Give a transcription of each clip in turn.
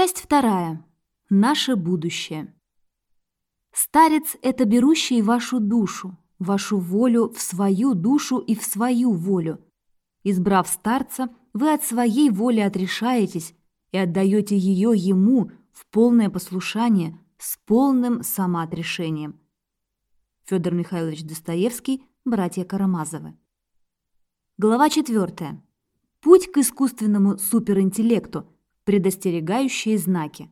Часть вторая. Наше будущее. Старец – это берущий вашу душу, вашу волю в свою душу и в свою волю. Избрав старца, вы от своей воли отрешаетесь и отдаете ее ему в полное послушание с полным самоотрешением. Федор Михайлович Достоевский, братья Карамазовы. Глава 4. Путь к искусственному суперинтеллекту. Предостерегающие знаки.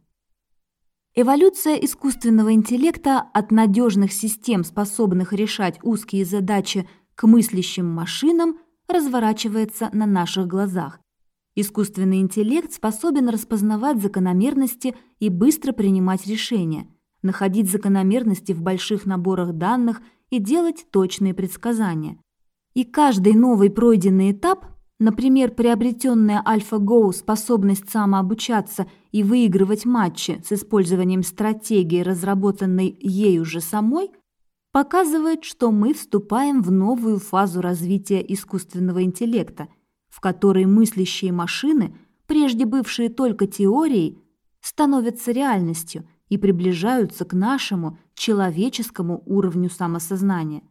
Эволюция искусственного интеллекта от надежных систем, способных решать узкие задачи, к мыслящим машинам, разворачивается на наших глазах. Искусственный интеллект способен распознавать закономерности и быстро принимать решения, находить закономерности в больших наборах данных и делать точные предсказания. И каждый новый пройденный этап Например, приобретенная AlphaGo способность самообучаться и выигрывать матчи с использованием стратегии, разработанной ею же самой, показывает, что мы вступаем в новую фазу развития искусственного интеллекта, в которой мыслящие машины, прежде бывшие только теорией, становятся реальностью и приближаются к нашему человеческому уровню самосознания.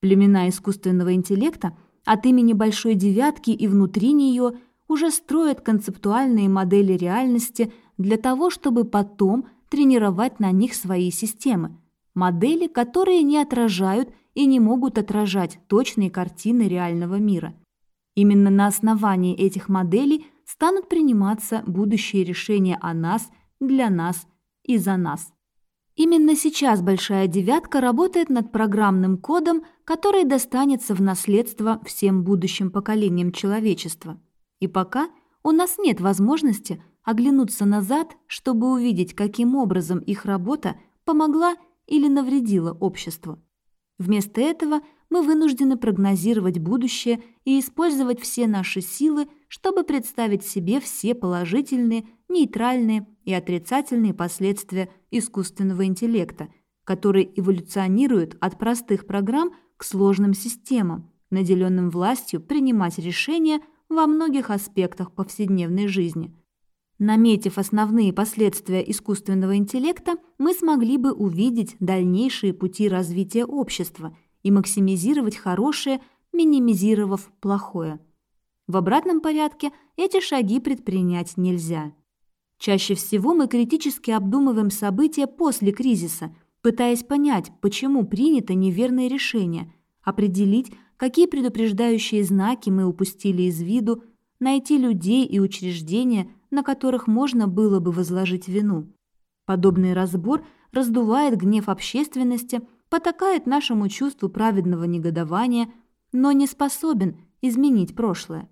Племена искусственного интеллекта – от имени Большой Девятки и внутри нее уже строят концептуальные модели реальности для того, чтобы потом тренировать на них свои системы. Модели, которые не отражают и не могут отражать точные картины реального мира. Именно на основании этих моделей станут приниматься будущие решения о нас, для нас и за нас. Именно сейчас «Большая девятка» работает над программным кодом, который достанется в наследство всем будущим поколениям человечества. И пока у нас нет возможности оглянуться назад, чтобы увидеть, каким образом их работа помогла или навредила обществу. Вместо этого мы вынуждены прогнозировать будущее и использовать все наши силы, чтобы представить себе все положительные, нейтральные и отрицательные последствия искусственного интеллекта, который эволюционирует от простых программ к сложным системам, наделенным властью принимать решения во многих аспектах повседневной жизни. Наметив основные последствия искусственного интеллекта, мы смогли бы увидеть дальнейшие пути развития общества и максимизировать хорошее, минимизировав плохое. В обратном порядке эти шаги предпринять нельзя. Чаще всего мы критически обдумываем события после кризиса, пытаясь понять, почему принято неверное решение, определить, какие предупреждающие знаки мы упустили из виду, найти людей и учреждения, на которых можно было бы возложить вину. Подобный разбор раздувает гнев общественности, потакает нашему чувству праведного негодования, но не способен изменить прошлое.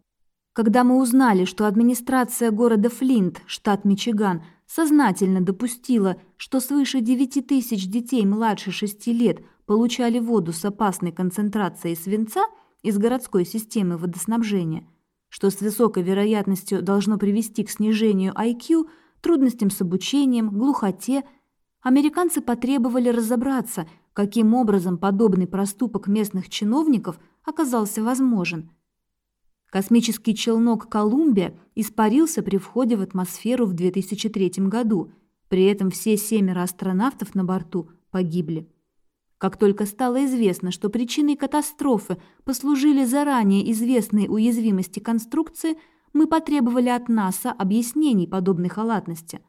Когда мы узнали, что администрация города Флинт, штат Мичиган, сознательно допустила, что свыше 9 тысяч детей младше 6 лет получали воду с опасной концентрацией свинца из городской системы водоснабжения, что с высокой вероятностью должно привести к снижению IQ, трудностям с обучением, глухоте, американцы потребовали разобраться, каким образом подобный проступок местных чиновников оказался возможен – Космический челнок «Колумбия» испарился при входе в атмосферу в 2003 году, при этом все семеро астронавтов на борту погибли. Как только стало известно, что причиной катастрофы послужили заранее известные уязвимости конструкции, мы потребовали от НАСА объяснений подобной халатности.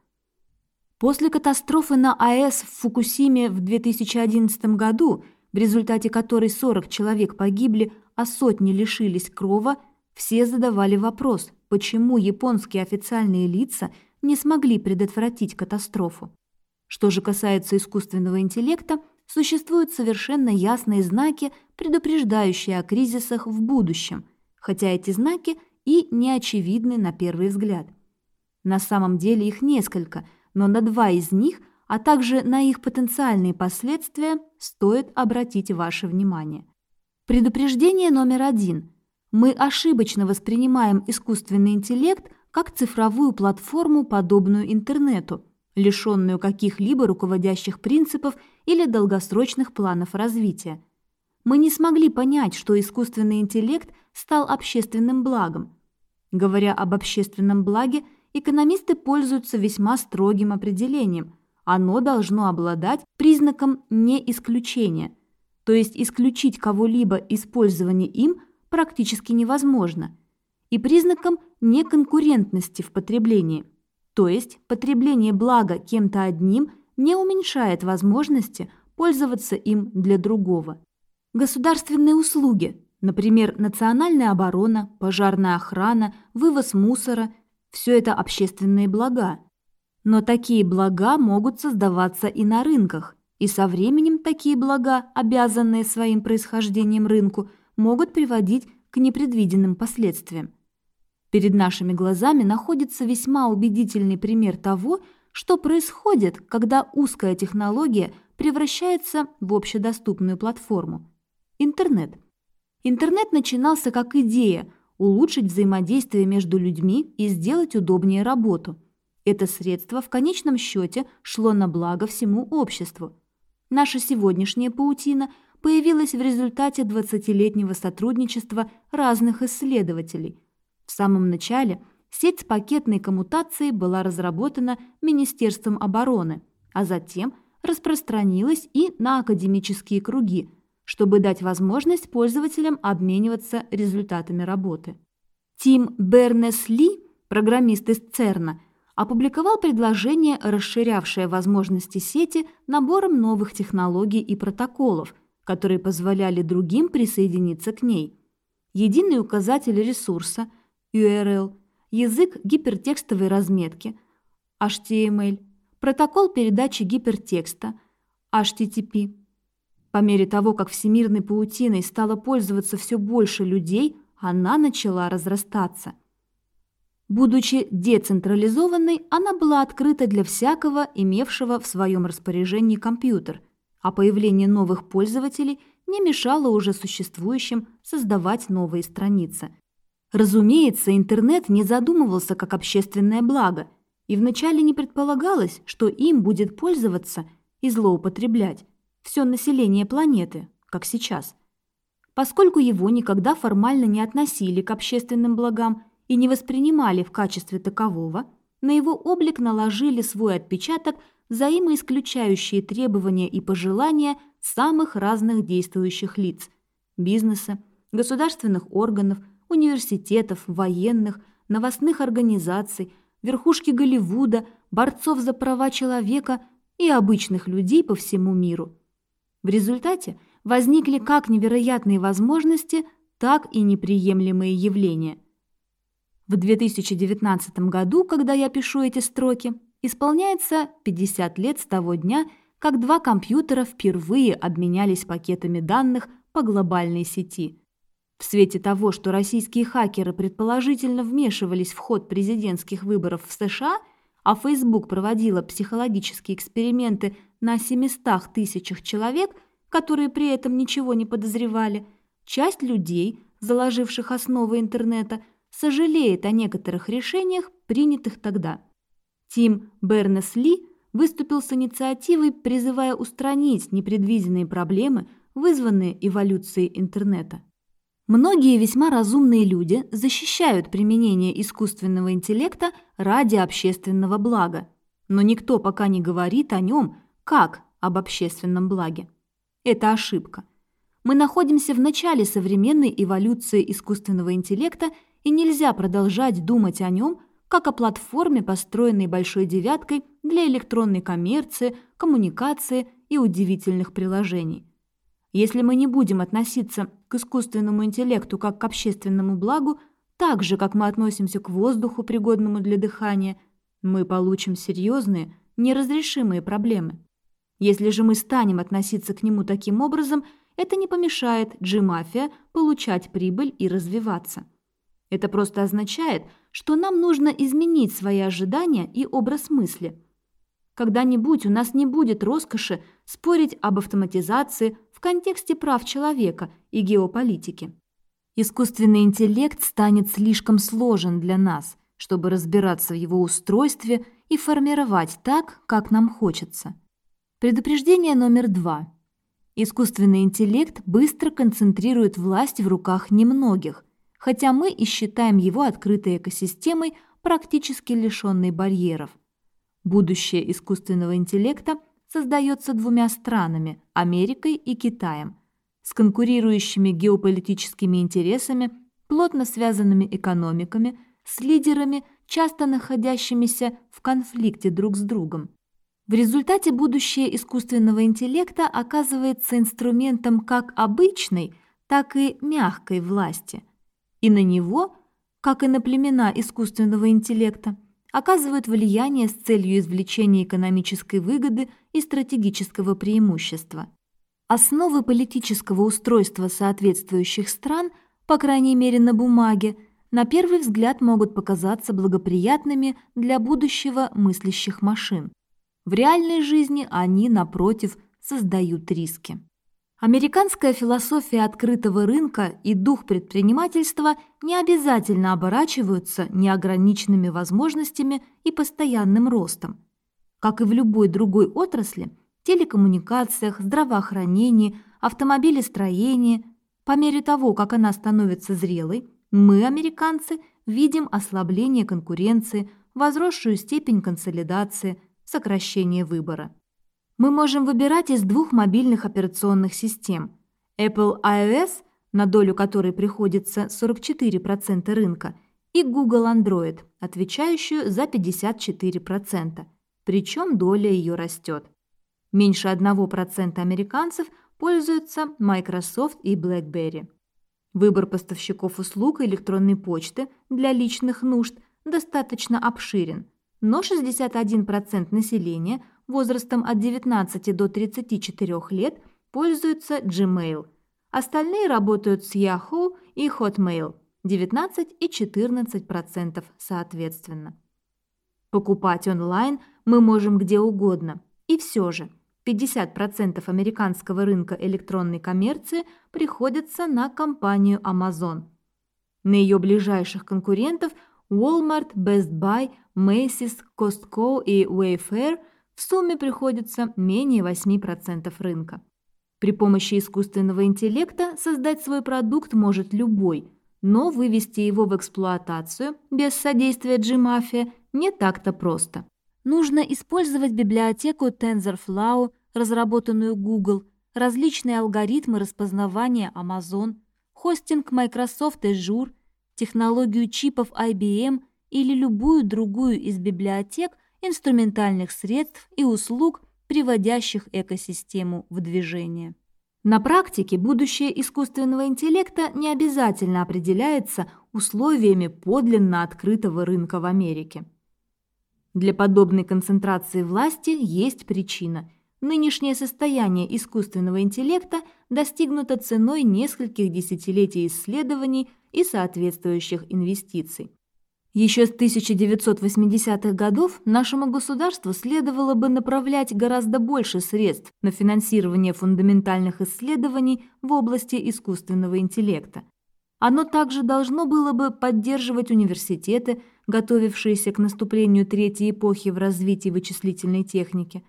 После катастрофы на АЭС в Фукусиме в 2011 году, в результате которой 40 человек погибли, а сотни лишились крова – все задавали вопрос, почему японские официальные лица не смогли предотвратить катастрофу. Что же касается искусственного интеллекта, существуют совершенно ясные знаки, предупреждающие о кризисах в будущем, хотя эти знаки и не очевидны на первый взгляд. На самом деле их несколько, но на два из них, а также на их потенциальные последствия стоит обратить ваше внимание. Предупреждение номер один – мы ошибочно воспринимаем искусственный интеллект как цифровую платформу, подобную интернету, лишенную каких-либо руководящих принципов или долгосрочных планов развития. Мы не смогли понять, что искусственный интеллект стал общественным благом. Говоря об общественном благе, экономисты пользуются весьма строгим определением. Оно должно обладать признаком не исключения, то есть исключить кого-либо использование им практически невозможно, и признаком неконкурентности в потреблении, то есть потребление блага кем-то одним не уменьшает возможности пользоваться им для другого. Государственные услуги, например, национальная оборона, пожарная охрана, вывоз мусора – все это общественные блага. Но такие блага могут создаваться и на рынках, и со временем такие блага, обязанные своим происхождением рынку, могут приводить к непредвиденным последствиям. Перед нашими глазами находится весьма убедительный пример того, что происходит, когда узкая технология превращается в общедоступную платформу. Интернет. Интернет начинался как идея – улучшить взаимодействие между людьми и сделать удобнее работу. Это средство в конечном счете шло на благо всему обществу. Наша сегодняшняя паутина появилась в результате 20-летнего сотрудничества разных исследователей. В самом начале сеть пакетной коммутацией была разработана Министерством обороны, а затем распространилась и на академические круги – чтобы дать возможность пользователям обмениваться результатами работы. Тим Бернес-Ли, программист из ЦЕРНа, опубликовал предложение, расширявшее возможности сети набором новых технологий и протоколов, которые позволяли другим присоединиться к ней. Единый указатель ресурса, URL, язык гипертекстовой разметки, HTML, протокол передачи гипертекста, HTTP – по мере того, как всемирной паутиной стало пользоваться все больше людей, она начала разрастаться. Будучи децентрализованной, она была открыта для всякого, имевшего в своем распоряжении компьютер, а появление новых пользователей не мешало уже существующим создавать новые страницы. Разумеется, интернет не задумывался как общественное благо, и вначале не предполагалось, что им будет пользоваться и злоупотреблять все население планеты, как сейчас. Поскольку его никогда формально не относили к общественным благам и не воспринимали в качестве такового, на его облик наложили свой отпечаток взаимоисключающие требования и пожелания самых разных действующих лиц – бизнеса, государственных органов, университетов, военных, новостных организаций, верхушки Голливуда, борцов за права человека и обычных людей по всему миру – в результате возникли как невероятные возможности, так и неприемлемые явления. В 2019 году, когда я пишу эти строки, исполняется 50 лет с того дня, как два компьютера впервые обменялись пакетами данных по глобальной сети. В свете того, что российские хакеры предположительно вмешивались в ход президентских выборов в США, а Facebook проводила психологические эксперименты на 700 тысячах человек, которые при этом ничего не подозревали, часть людей, заложивших основы интернета, сожалеет о некоторых решениях, принятых тогда. Тим Бернес-Ли выступил с инициативой, призывая устранить непредвиденные проблемы, вызванные эволюцией интернета. Многие весьма разумные люди защищают применение искусственного интеллекта ради общественного блага, но никто пока не говорит о нем как об общественном благе. Это ошибка. Мы находимся в начале современной эволюции искусственного интеллекта, и нельзя продолжать думать о нем как о платформе, построенной большой девяткой для электронной коммерции, коммуникации и удивительных приложений. Если мы не будем относиться к искусственному интеллекту как к общественному благу, так же, как мы относимся к воздуху, пригодному для дыхания, мы получим серьезные, неразрешимые проблемы. Если же мы станем относиться к нему таким образом, это не помешает G-мафия получать прибыль и развиваться. Это просто означает, что нам нужно изменить свои ожидания и образ мысли. Когда-нибудь у нас не будет роскоши спорить об автоматизации в контексте прав человека и геополитики. Искусственный интеллект станет слишком сложен для нас, чтобы разбираться в его устройстве и формировать так, как нам хочется. Предупреждение номер два. Искусственный интеллект быстро концентрирует власть в руках немногих, хотя мы и считаем его открытой экосистемой, практически лишенный барьеров. Будущее искусственного интеллекта создается двумя странами – Америкой и Китаем, с конкурирующими геополитическими интересами, плотно связанными экономиками, с лидерами, часто находящимися в конфликте друг с другом. В результате будущее искусственного интеллекта оказывается инструментом как обычной, так и мягкой власти. И на него, как и на племена искусственного интеллекта, оказывают влияние с целью извлечения экономической выгоды и стратегического преимущества. Основы политического устройства соответствующих стран, по крайней мере на бумаге, на первый взгляд могут показаться благоприятными для будущего мыслящих машин. В реальной жизни они, напротив, создают риски. Американская философия открытого рынка и дух предпринимательства не обязательно оборачиваются неограниченными возможностями и постоянным ростом. Как и в любой другой отрасли, телекоммуникациях, здравоохранении, автомобилестроении, по мере того, как она становится зрелой, мы, американцы, видим ослабление конкуренции, возросшую степень консолидации, сокращение выбора. Мы можем выбирать из двух мобильных операционных систем. Apple iOS, на долю которой приходится 44% рынка, и Google Android, отвечающую за 54%, причем доля ее растет. Меньше 1% американцев пользуются Microsoft и BlackBerry. Выбор поставщиков услуг электронной почты для личных нужд достаточно обширен – но 61% населения возрастом от 19 до 34 лет пользуются Gmail. Остальные работают с Yahoo и Hotmail – 19 и 14% соответственно. Покупать онлайн мы можем где угодно. И все же 50% американского рынка электронной коммерции приходится на компанию Amazon. На ее ближайших конкурентов – Walmart, Best Buy, Macy's, Costco и Wayfair в сумме приходится менее 8% рынка. При помощи искусственного интеллекта создать свой продукт может любой, но вывести его в эксплуатацию без содействия G-мафия не так-то просто. Нужно использовать библиотеку TensorFlow, разработанную Google, различные алгоритмы распознавания Amazon, хостинг Microsoft Azure – технологию чипов IBM или любую другую из библиотек инструментальных средств и услуг, приводящих экосистему в движение. На практике будущее искусственного интеллекта не обязательно определяется условиями подлинно открытого рынка в Америке. Для подобной концентрации власти есть причина. Нынешнее состояние искусственного интеллекта достигнуто ценой нескольких десятилетий исследований и соответствующих инвестиций. Еще с 1980-х годов нашему государству следовало бы направлять гораздо больше средств на финансирование фундаментальных исследований в области искусственного интеллекта. Оно также должно было бы поддерживать университеты, готовившиеся к наступлению третьей эпохи в развитии вычислительной техники.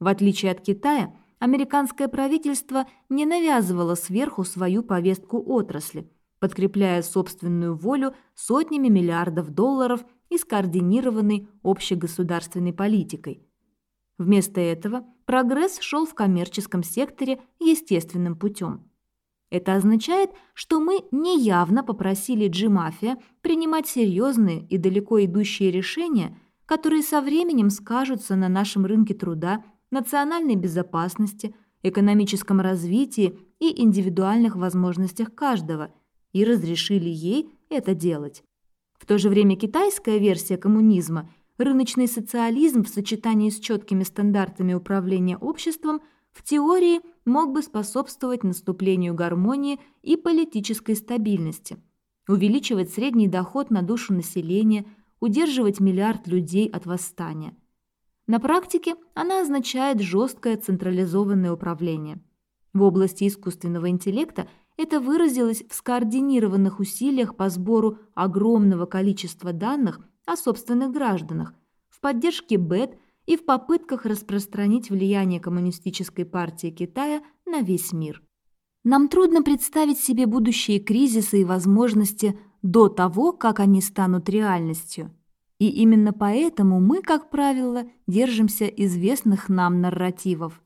В отличие от Китая, американское правительство не навязывало сверху свою повестку отрасли – подкрепляя собственную волю сотнями миллиардов долларов и скоординированной общегосударственной политикой. Вместо этого прогресс шел в коммерческом секторе естественным путем. Это означает, что мы неявно попросили G-мафия принимать серьезные и далеко идущие решения, которые со временем скажутся на нашем рынке труда, национальной безопасности, экономическом развитии и индивидуальных возможностях каждого – и разрешили ей это делать. В то же время китайская версия коммунизма, рыночный социализм в сочетании с четкими стандартами управления обществом, в теории мог бы способствовать наступлению гармонии и политической стабильности, увеличивать средний доход на душу населения, удерживать миллиард людей от восстания. На практике она означает жесткое централизованное управление. В области искусственного интеллекта – это выразилось в скоординированных усилиях по сбору огромного количества данных о собственных гражданах, в поддержке БЭТ и в попытках распространить влияние Коммунистической партии Китая на весь мир. Нам трудно представить себе будущие кризисы и возможности до того, как они станут реальностью. И именно поэтому мы, как правило, держимся известных нам нарративов.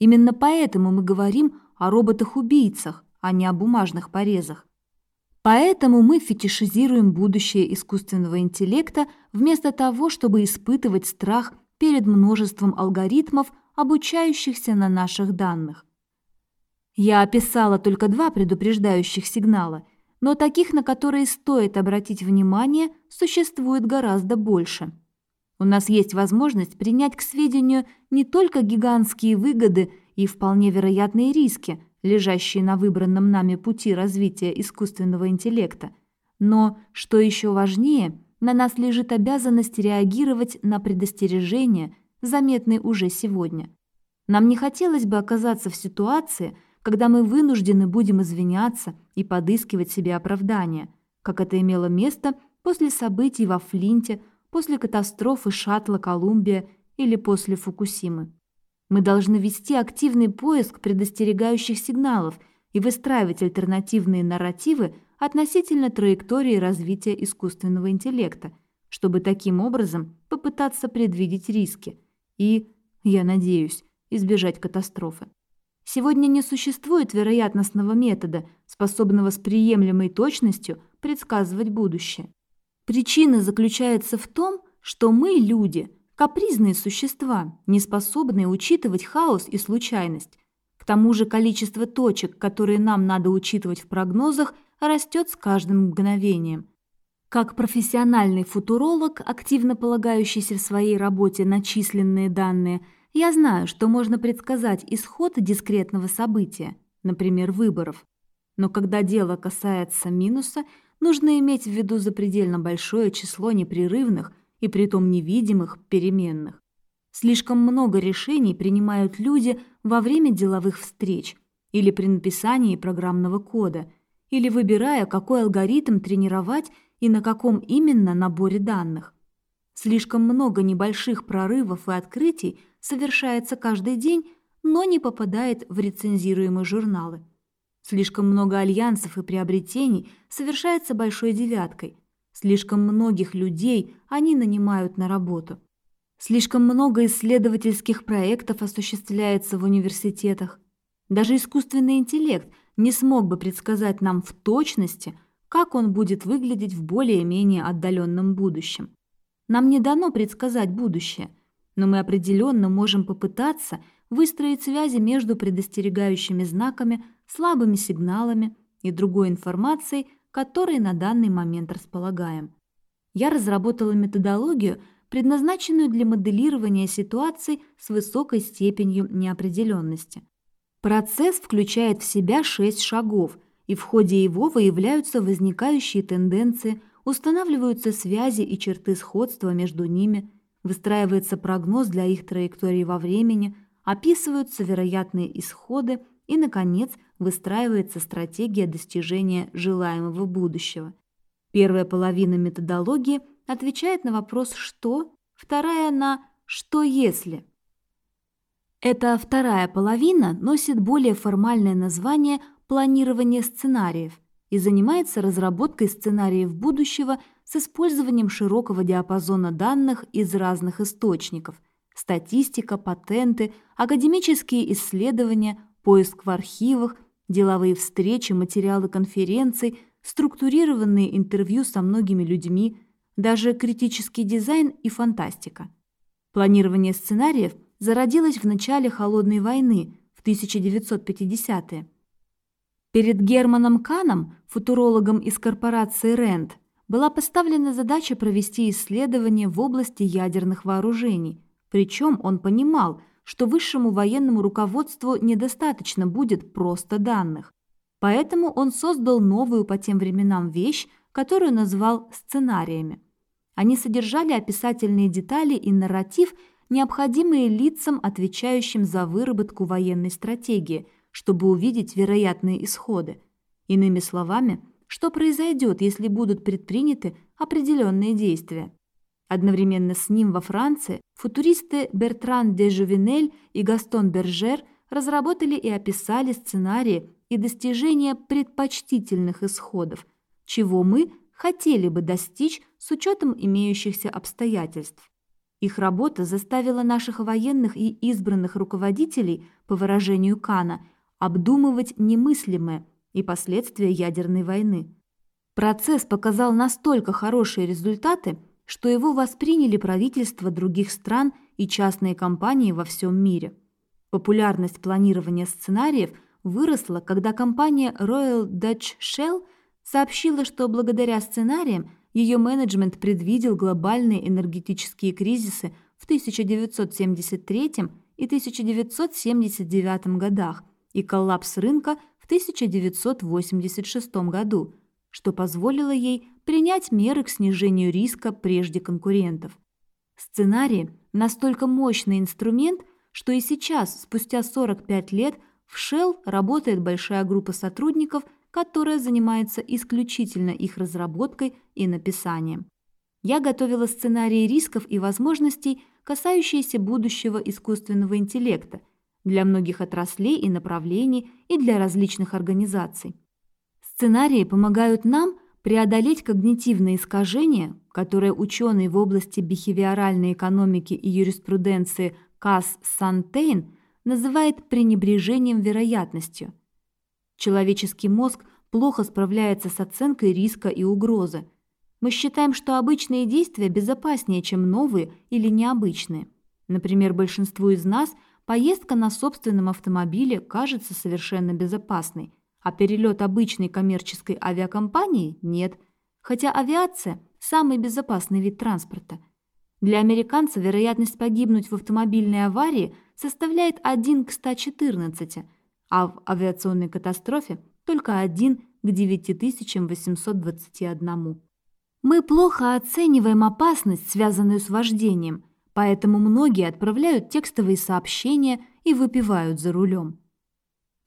Именно поэтому мы говорим о роботах-убийцах, а не о бумажных порезах. Поэтому мы фетишизируем будущее искусственного интеллекта вместо того, чтобы испытывать страх перед множеством алгоритмов, обучающихся на наших данных. Я описала только два предупреждающих сигнала, но таких, на которые стоит обратить внимание, существует гораздо больше. У нас есть возможность принять к сведению не только гигантские выгоды и вполне вероятные риски, лежащие на выбранном нами пути развития искусственного интеллекта, но, что еще важнее, на нас лежит обязанность реагировать на предостережения, заметные уже сегодня. Нам не хотелось бы оказаться в ситуации, когда мы вынуждены будем извиняться и подыскивать себе оправдания, как это имело место после событий во Флинте, после катастрофы шаттла «Колумбия» или после Фукусимы. Мы должны вести активный поиск предостерегающих сигналов и выстраивать альтернативные нарративы относительно траектории развития искусственного интеллекта, чтобы таким образом попытаться предвидеть риски и, я надеюсь, избежать катастрофы. Сегодня не существует вероятностного метода, способного с приемлемой точностью предсказывать будущее. Причина заключается в том, что мы, люди, капризные существа, не способные учитывать хаос и случайность. К тому же количество точек, которые нам надо учитывать в прогнозах, растет с каждым мгновением. Как профессиональный футуролог, активно полагающийся в своей работе на численные данные – я знаю, что можно предсказать исход дискретного события, например, выборов. Но когда дело касается минуса, нужно иметь в виду запредельно большое число непрерывных и притом невидимых переменных. Слишком много решений принимают люди во время деловых встреч или при написании программного кода, или выбирая, какой алгоритм тренировать и на каком именно наборе данных. Слишком много небольших прорывов и открытий совершается каждый день, но не попадает в рецензируемые журналы. Слишком много альянсов и приобретений совершается большой девяткой. Слишком многих людей они нанимают на работу. Слишком много исследовательских проектов осуществляется в университетах. Даже искусственный интеллект не смог бы предсказать нам в точности, как он будет выглядеть в более-менее отдаленном будущем. Нам не дано предсказать будущее, но мы определенно можем попытаться выстроить связи между предостерегающими знаками, слабыми сигналами и другой информацией, которой на данный момент располагаем. Я разработала методологию, предназначенную для моделирования ситуаций с высокой степенью неопределенности. Процесс включает в себя шесть шагов, и в ходе его выявляются возникающие тенденции – устанавливаются связи и черты сходства между ними, выстраивается прогноз для их траектории во времени, описываются вероятные исходы и, наконец, выстраивается стратегия достижения желаемого будущего. Первая половина методологии отвечает на вопрос «что?», вторая на «что если?». Эта вторая половина носит более формальное название «планирование сценариев», и занимается разработкой сценариев будущего с использованием широкого диапазона данных из разных источников – статистика, патенты, академические исследования, поиск в архивах, деловые встречи, материалы конференций, структурированные интервью со многими людьми, даже критический дизайн и фантастика. Планирование сценариев зародилось в начале Холодной войны в 1950-е Перед Германом Каном, футурологом из корпорации РЭНД, была поставлена задача провести исследование в области ядерных вооружений. Причем он понимал, что высшему военному руководству недостаточно будет просто данных. Поэтому он создал новую по тем временам вещь, которую назвал сценариями. Они содержали описательные детали и нарратив, необходимые лицам, отвечающим за выработку военной стратегии – чтобы увидеть вероятные исходы. Иными словами, что произойдет, если будут предприняты определенные действия. Одновременно с ним во Франции футуристы Бертран де Жувенель и Гастон Бержер разработали и описали сценарии и достижения предпочтительных исходов, чего мы, хотели бы достичь с учетом имеющихся обстоятельств. Их работа заставила наших военных и избранных руководителей, по выражению Кана, обдумывать немыслимое и последствия ядерной войны. Процесс показал настолько хорошие результаты, что его восприняли правительства других стран и частные компании во всем мире. Популярность планирования сценариев выросла, когда компания Royal Dutch Shell сообщила, что благодаря сценариям ее менеджмент предвидел глобальные энергетические кризисы в 1973 и 1979 годах и коллапс рынка в 1986 году, что позволило ей принять меры к снижению риска прежде конкурентов. Сценарий – настолько мощный инструмент, что и сейчас, спустя 45 лет, в Shell работает большая группа сотрудников – которая занимается исключительно их разработкой и написанием. Я готовила сценарии рисков и возможностей, касающиеся будущего искусственного интеллекта, для многих отраслей и направлений и для различных организаций. Сценарии помогают нам преодолеть когнитивные искажения, которые ученый в области бихевиоральной экономики и юриспруденции Касс Сантейн называет пренебрежением вероятностью – Человеческий мозг плохо справляется с оценкой риска и угрозы. Мы считаем, что обычные действия безопаснее, чем новые или необычные. Например, большинству из нас поездка на собственном автомобиле кажется совершенно безопасной, а перелет обычной коммерческой авиакомпании – нет, хотя авиация – самый безопасный вид транспорта. Для американца вероятность погибнуть в автомобильной аварии составляет 1 к 114 – а в авиационной катастрофе только один к 9821. Мы плохо оцениваем опасность, связанную с вождением, поэтому многие отправляют текстовые сообщения и выпивают за рулем.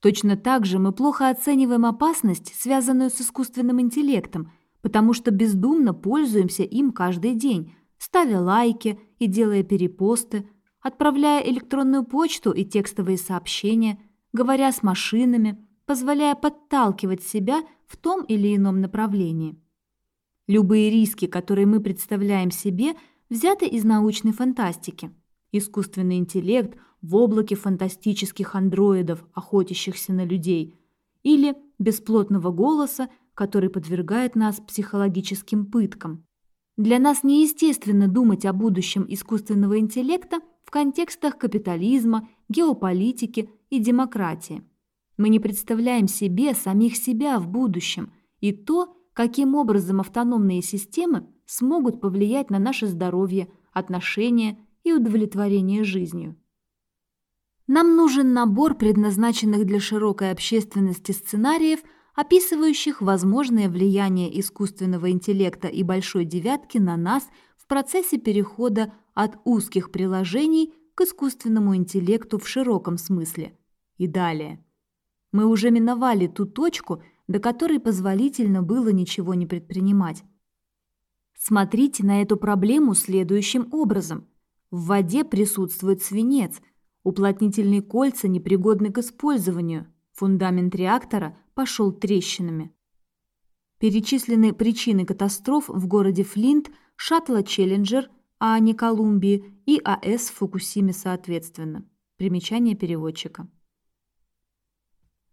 Точно так же мы плохо оцениваем опасность, связанную с искусственным интеллектом, потому что бездумно пользуемся им каждый день, ставя лайки и делая перепосты, отправляя электронную почту и текстовые сообщения – говоря с машинами, позволяя подталкивать себя в том или ином направлении. Любые риски, которые мы представляем себе, взяты из научной фантастики. Искусственный интеллект в облаке фантастических андроидов, охотящихся на людей, или бесплотного голоса, который подвергает нас психологическим пыткам. Для нас неестественно думать о будущем искусственного интеллекта в контекстах капитализма, геополитики и демократии. Мы не представляем себе самих себя в будущем и то, каким образом автономные системы смогут повлиять на наше здоровье, отношения и удовлетворение жизнью. Нам нужен набор предназначенных для широкой общественности сценариев, описывающих возможное влияние искусственного интеллекта и большой девятки на нас в процессе перехода от узких приложений к искусственному интеллекту в широком смысле. И далее. Мы уже миновали ту точку, до которой позволительно было ничего не предпринимать. Смотрите на эту проблему следующим образом. В воде присутствует свинец, уплотнительные кольца непригодны к использованию, фундамент реактора пошел трещинами. Перечислены причины катастроф в городе Флинт, шаттла «Челленджер», а не Колумбии, и АЭС Фукусиме соответственно. Примечание переводчика.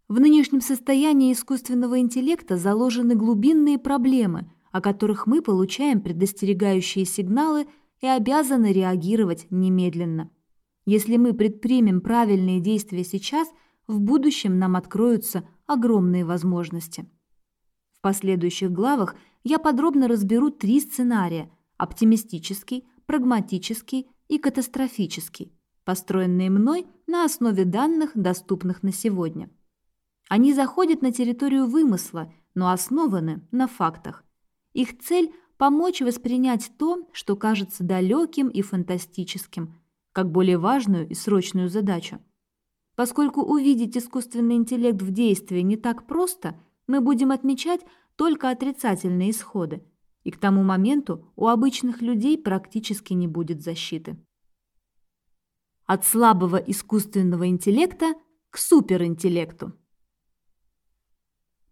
В нынешнем состоянии искусственного интеллекта заложены глубинные проблемы, о которых мы получаем предостерегающие сигналы и обязаны реагировать немедленно. Если мы предпримем правильные действия сейчас, в будущем нам откроются огромные возможности. В последующих главах я подробно разберу три сценария – оптимистический, прагматический и катастрофический, построенные мной на основе данных, доступных на сегодня. Они заходят на территорию вымысла, но основаны на фактах. Их цель – помочь воспринять то, что кажется далеким и фантастическим, как более важную и срочную задачу. Поскольку увидеть искусственный интеллект в действии не так просто, мы будем отмечать только отрицательные исходы – и к тому моменту у обычных людей практически не будет защиты. От слабого искусственного интеллекта к суперинтеллекту.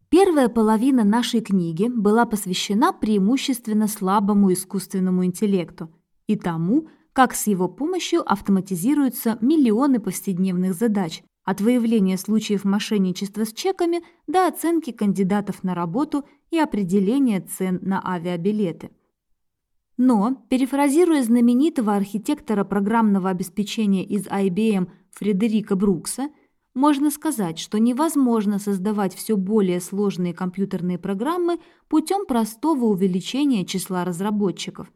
Первая половина нашей книги была посвящена преимущественно слабому искусственному интеллекту и тому, как с его помощью автоматизируются миллионы повседневных задач, от выявления случаев мошенничества с чеками до оценки кандидатов на работу и определения цен на авиабилеты. Но, перефразируя знаменитого архитектора программного обеспечения из IBM Фредерика Брукса, можно сказать, что невозможно создавать все более сложные компьютерные программы путем простого увеличения числа разработчиков.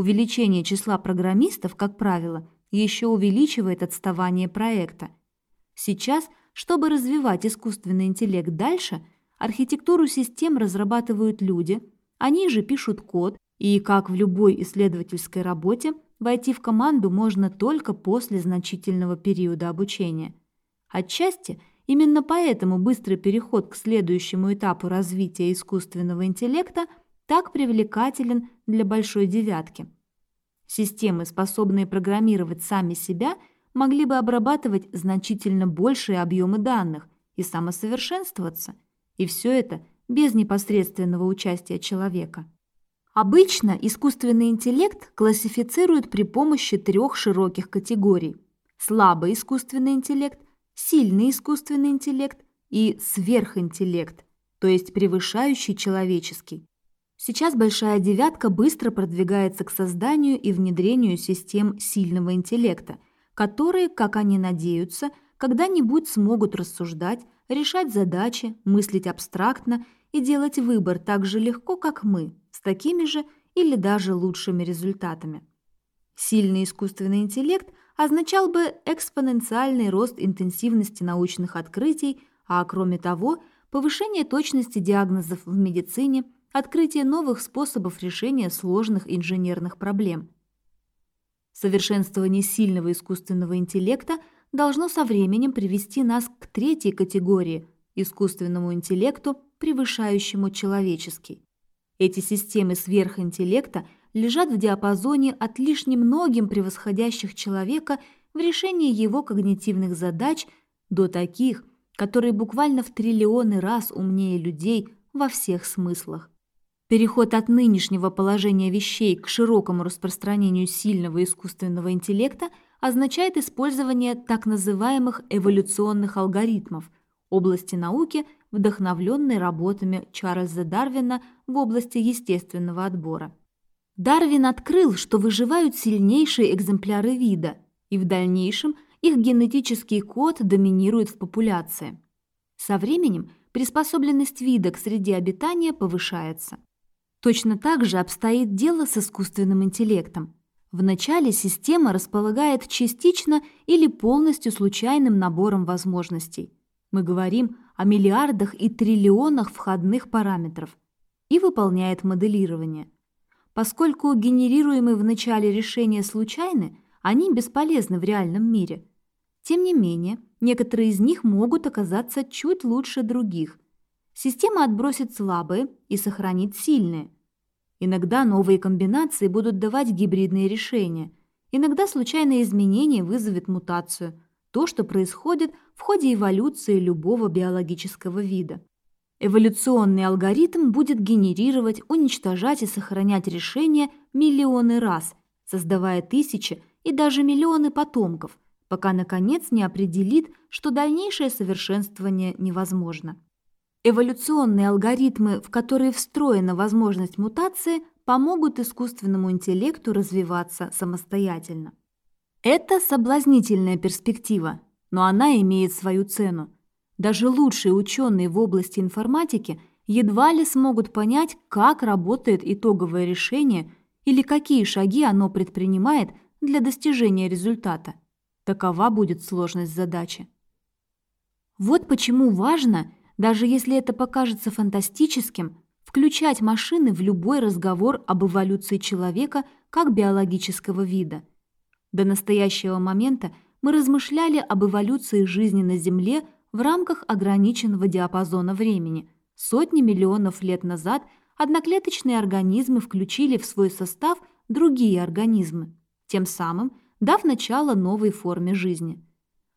Увеличение числа программистов, как правило, еще увеличивает отставание проекта. Сейчас, чтобы развивать искусственный интеллект дальше, архитектуру систем разрабатывают люди, они же пишут код, и, как в любой исследовательской работе, войти в команду можно только после значительного периода обучения. Отчасти именно поэтому быстрый переход к следующему этапу развития искусственного интеллекта так привлекателен для большой девятки. Системы, способные программировать сами себя, могли бы обрабатывать значительно большие объемы данных и самосовершенствоваться, и все это без непосредственного участия человека. Обычно искусственный интеллект классифицируют при помощи трех широких категорий – слабый искусственный интеллект, сильный искусственный интеллект и сверхинтеллект, то есть превышающий человеческий. Сейчас большая девятка быстро продвигается к созданию и внедрению систем сильного интеллекта, которые, как они надеются, когда-нибудь смогут рассуждать, решать задачи, мыслить абстрактно и делать выбор так же легко, как мы, с такими же или даже лучшими результатами. Сильный искусственный интеллект означал бы экспоненциальный рост интенсивности научных открытий, а кроме того, повышение точности диагнозов в медицине, открытие новых способов решения сложных инженерных проблем. Совершенствование сильного искусственного интеллекта должно со временем привести нас к третьей категории – искусственному интеллекту, превышающему человеческий. Эти системы сверхинтеллекта – лежат в диапазоне от лишь немногим превосходящих человека в решении его когнитивных задач до таких, которые буквально в триллионы раз умнее людей во всех смыслах. Переход от нынешнего положения вещей к широкому распространению сильного искусственного интеллекта означает использование так называемых эволюционных алгоритмов области науки, вдохновленной работами Чарльза Дарвина в области естественного отбора. Дарвин открыл, что выживают сильнейшие экземпляры вида, и в дальнейшем их генетический код доминирует в популяции. Со временем приспособленность вида к среде обитания повышается. Точно так же обстоит дело с искусственным интеллектом. Вначале система располагает частично или полностью случайным набором возможностей. Мы говорим о миллиардах и триллионах входных параметров и выполняет моделирование – Поскольку генерируемые в начале решения случайны, они бесполезны в реальном мире. Тем не менее, некоторые из них могут оказаться чуть лучше других. Система отбросит слабые и сохранит сильные. Иногда новые комбинации будут давать гибридные решения. Иногда случайное изменение вызовет мутацию, то, что происходит в ходе эволюции любого биологического вида. Эволюционный алгоритм будет генерировать, уничтожать и сохранять решения миллионы раз, создавая тысячи и даже миллионы потомков, пока, наконец, не определит, что дальнейшее совершенствование невозможно. Эволюционные алгоритмы, в которые встроена возможность мутации, помогут искусственному интеллекту развиваться самостоятельно. Это соблазнительная перспектива, но она имеет свою цену – даже лучшие ученые в области информатики едва ли смогут понять, как работает итоговое решение или какие шаги оно предпринимает для достижения результата. Такова будет сложность задачи. Вот почему важно, даже если это покажется фантастическим, включать машины в любой разговор об эволюции человека как биологического вида. До настоящего момента мы размышляли об эволюции жизни на Земле – в рамках ограниченного диапазона времени. Сотни миллионов лет назад одноклеточные организмы включили в свой состав другие организмы, тем самым дав начало новой форме жизни.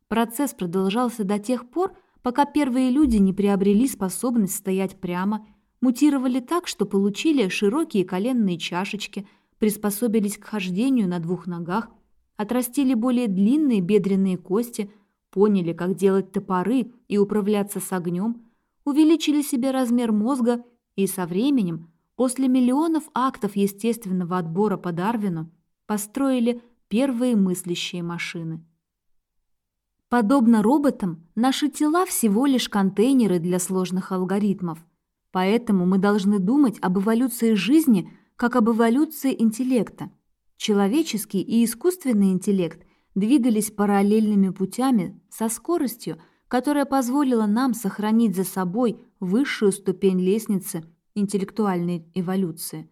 Процесс продолжался до тех пор, пока первые люди не приобрели способность стоять прямо, мутировали так, что получили широкие коленные чашечки, приспособились к хождению на двух ногах, отрастили более длинные бедренные кости, поняли, как делать топоры и управляться с огнем, увеличили себе размер мозга и со временем, после миллионов актов естественного отбора по Дарвину, построили первые мыслящие машины. Подобно роботам, наши тела всего лишь контейнеры для сложных алгоритмов. Поэтому мы должны думать об эволюции жизни как об эволюции интеллекта. Человеческий и искусственный интеллект двигались параллельными путями со скоростью, которая позволила нам сохранить за собой высшую ступень лестницы интеллектуальной эволюции.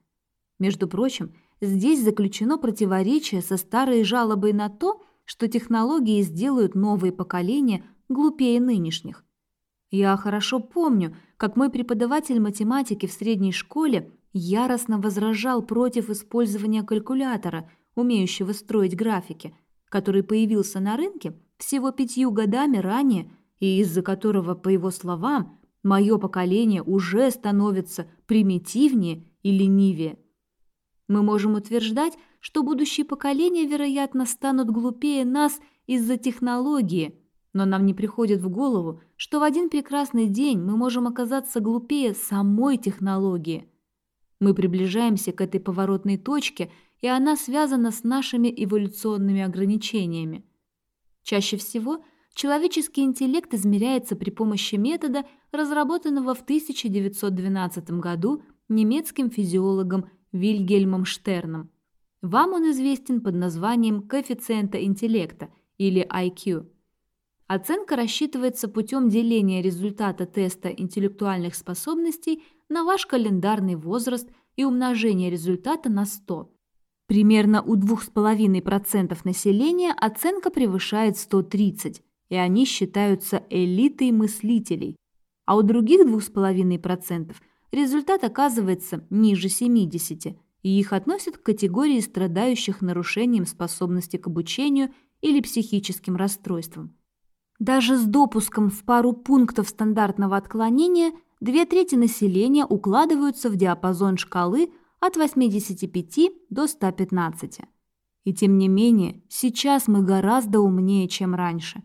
Между прочим, здесь заключено противоречие со старой жалобой на то, что технологии сделают новые поколения глупее нынешних. Я хорошо помню, как мой преподаватель математики в средней школе яростно возражал против использования калькулятора, умеющего строить графики, который появился на рынке всего пятью годами ранее и из-за которого, по его словам, мое поколение уже становится примитивнее и ленивее. Мы можем утверждать, что будущие поколения, вероятно, станут глупее нас из-за технологии, но нам не приходит в голову, что в один прекрасный день мы можем оказаться глупее самой технологии. Мы приближаемся к этой поворотной точке, и она связана с нашими эволюционными ограничениями. Чаще всего человеческий интеллект измеряется при помощи метода, разработанного в 1912 году немецким физиологом Вильгельмом Штерном. Вам он известен под названием коэффициента интеллекта или IQ. Оценка рассчитывается путем деления результата теста интеллектуальных способностей на ваш календарный возраст и умножения результата на 100. Примерно у 2,5% населения оценка превышает 130, и они считаются элитой мыслителей, а у других 2,5% результат оказывается ниже 70, и их относят к категории страдающих нарушением способности к обучению или психическим расстройствам. Даже с допуском в пару пунктов стандартного отклонения две трети населения укладываются в диапазон шкалы от 85 до 115. И тем не менее, сейчас мы гораздо умнее, чем раньше.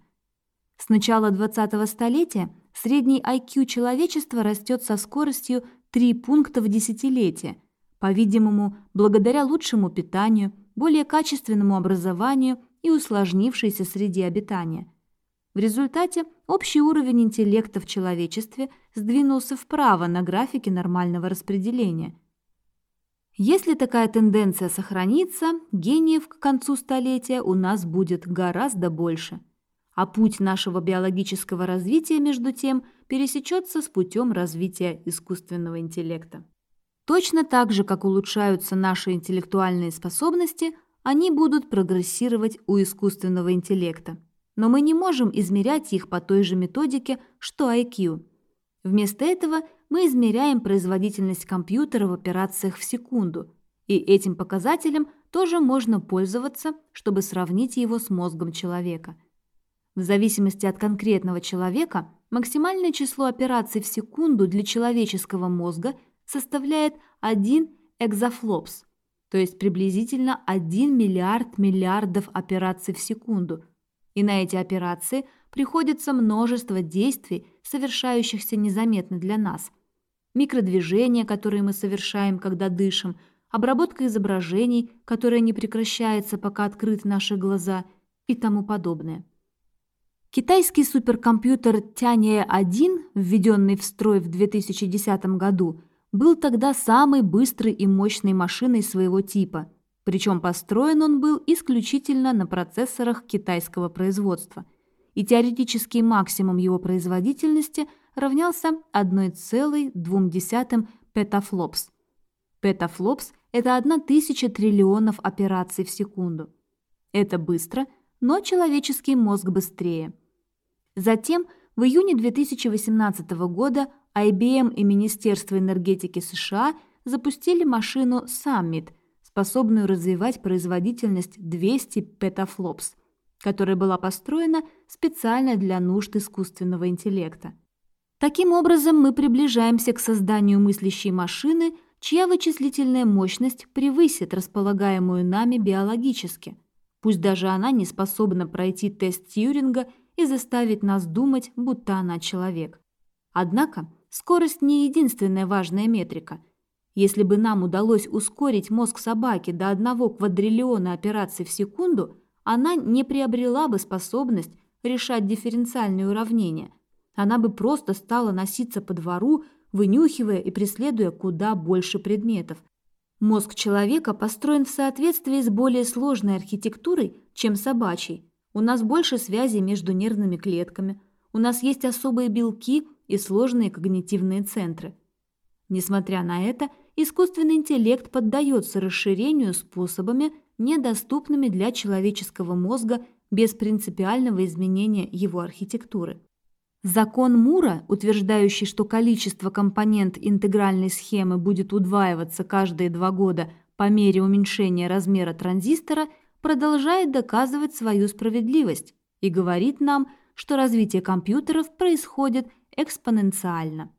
С начала 20-го столетия средний IQ человечества растет со скоростью три пункта в десятилетие, по-видимому, благодаря лучшему питанию, более качественному образованию и усложнившейся среде обитания. В результате общий уровень интеллекта в человечестве сдвинулся вправо на графике нормального распределения. Если такая тенденция сохранится, гениев к концу столетия у нас будет гораздо больше. А путь нашего биологического развития, между тем, пересечется с путем развития искусственного интеллекта. Точно так же, как улучшаются наши интеллектуальные способности, они будут прогрессировать у искусственного интеллекта. Но мы не можем измерять их по той же методике, что IQ. Вместо этого мы измеряем производительность компьютера в операциях в секунду, и этим показателем тоже можно пользоваться, чтобы сравнить его с мозгом человека. В зависимости от конкретного человека максимальное число операций в секунду для человеческого мозга составляет 1 экзофлопс, то есть приблизительно 1 миллиард миллиардов операций в секунду. И на эти операции приходится множество действий, совершающихся незаметно для нас. Микродвижения, которые мы совершаем, когда дышим, обработка изображений, которая не прекращается, пока открыты наши глаза и тому подобное. Китайский суперкомпьютер Тянье-1, введенный в строй в 2010 году, был тогда самой быстрой и мощной машиной своего типа, причем построен он был исключительно на процессорах китайского производства, и теоретический максимум его производительности равнялся 1,2 петафлопс. Петафлопс – это 1000 триллионов операций в секунду. Это быстро, но человеческий мозг быстрее – Затем в июне 2018 года IBM и Министерство энергетики США запустили машину Summit, способную развивать производительность 200 петафлопс, которая была построена специально для нужд искусственного интеллекта. Таким образом, мы приближаемся к созданию мыслящей машины, чья вычислительная мощность превысит располагаемую нами биологически. Пусть даже она не способна пройти тест Тьюринга и заставить нас думать, будто она человек. Однако скорость не единственная важная метрика. Если бы нам удалось ускорить мозг собаки до одного квадриллиона операций в секунду, она не приобрела бы способность решать дифференциальные уравнения. Она бы просто стала носиться по двору, вынюхивая и преследуя куда больше предметов. Мозг человека построен в соответствии с более сложной архитектурой, чем собачий. У нас больше связей между нервными клетками, у нас есть особые белки и сложные когнитивные центры. Несмотря на это, искусственный интеллект поддается расширению способами, недоступными для человеческого мозга без принципиального изменения его архитектуры. Закон Мура, утверждающий, что количество компонент интегральной схемы будет удваиваться каждые два года по мере уменьшения размера транзистора, продолжает доказывать свою справедливость и говорит нам, что развитие компьютеров происходит экспоненциально.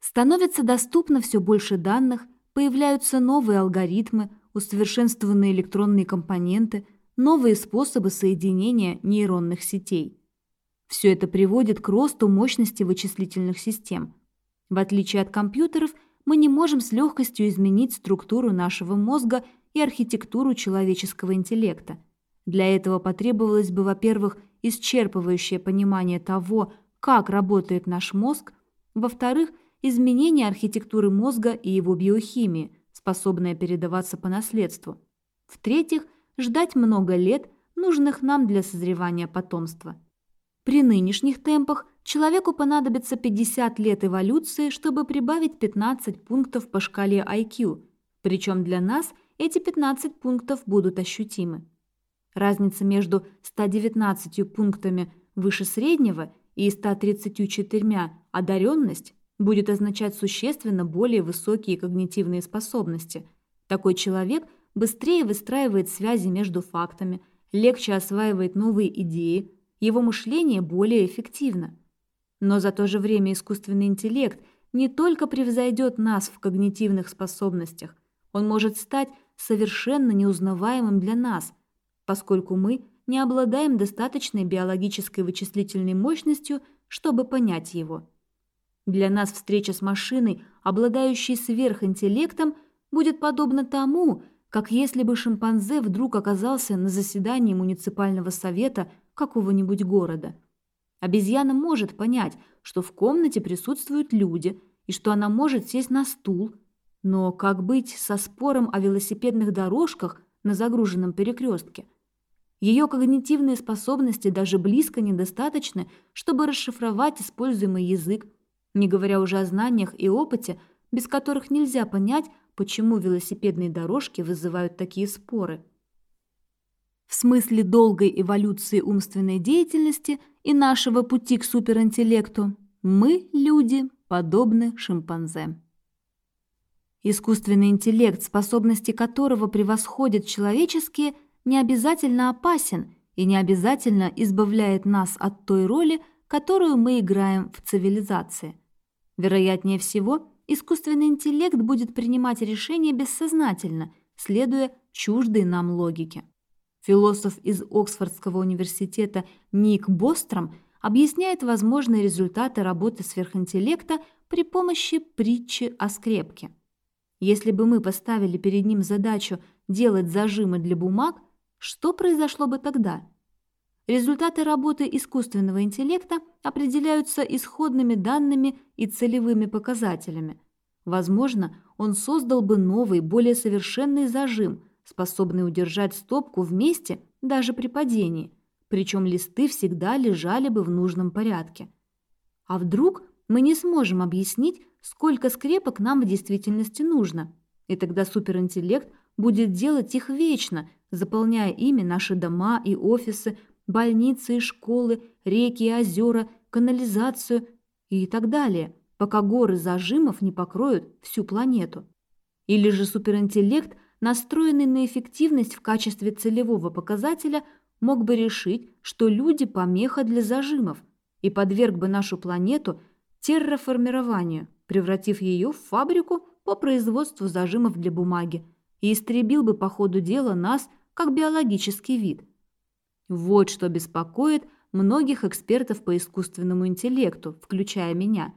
Становится доступно все больше данных, появляются новые алгоритмы, усовершенствованные электронные компоненты, новые способы соединения нейронных сетей – все это приводит к росту мощности вычислительных систем. В отличие от компьютеров, мы не можем с легкостью изменить структуру нашего мозга и архитектуру человеческого интеллекта. Для этого потребовалось бы, во-первых, исчерпывающее понимание того, как работает наш мозг, во-вторых, изменение архитектуры мозга и его биохимии, способное передаваться по наследству, в-третьих, ждать много лет, нужных нам для созревания потомства. При нынешних темпах человеку понадобится 50 лет эволюции, чтобы прибавить 15 пунктов по шкале IQ, причем для нас эти 15 пунктов будут ощутимы. Разница между 119 пунктами выше среднего и 134 одаренность будет означать существенно более высокие когнитивные способности. Такой человек быстрее выстраивает связи между фактами, легче осваивает новые идеи, его мышление более эффективно. Но за то же время искусственный интеллект не только превзойдет нас в когнитивных способностях, он может стать совершенно неузнаваемым для нас, поскольку мы не обладаем достаточной биологической вычислительной мощностью, чтобы понять его. Для нас встреча с машиной, обладающей сверхинтеллектом, будет подобна тому, как если бы шимпанзе вдруг оказался на заседании муниципального совета какого-нибудь города. Обезьяна может понять, что в комнате присутствуют люди и что она может сесть на стул, но как быть со спором о велосипедных дорожках на загруженном перекрестке? Ее когнитивные способности даже близко недостаточны, чтобы расшифровать используемый язык, не говоря уже о знаниях и опыте, без которых нельзя понять, почему велосипедные дорожки вызывают такие споры. В смысле долгой эволюции умственной деятельности и нашего пути к суперинтеллекту мы, люди, подобны шимпанзе. Искусственный интеллект, способности которого превосходят человеческие, не обязательно опасен и не обязательно избавляет нас от той роли, которую мы играем в цивилизации. Вероятнее всего, искусственный интеллект будет принимать решения бессознательно, следуя чуждой нам логике. Философ из Оксфордского университета Ник Бостром объясняет возможные результаты работы сверхинтеллекта при помощи притчи о скрепке. Если бы мы поставили перед ним задачу делать зажимы для бумаг, что произошло бы тогда? Результаты работы искусственного интеллекта определяются исходными данными и целевыми показателями. Возможно, он создал бы новый, более совершенный зажим, способный удержать стопку вместе даже при падении, причем листы всегда лежали бы в нужном порядке. А вдруг мы не сможем объяснить, сколько скрепок нам в действительности нужно, и тогда суперинтеллект будет делать их вечно, заполняя ими наши дома и офисы, больницы и школы, реки и озера, канализацию и так далее, пока горы зажимов не покроют всю планету. Или же суперинтеллект, настроенный на эффективность в качестве целевого показателя, мог бы решить, что люди – помеха для зажимов и подверг бы нашу планету терраформированию, превратив ее в фабрику по производству зажимов для бумаги и истребил бы по ходу дела нас как биологический вид. Вот что беспокоит многих экспертов по искусственному интеллекту, включая меня.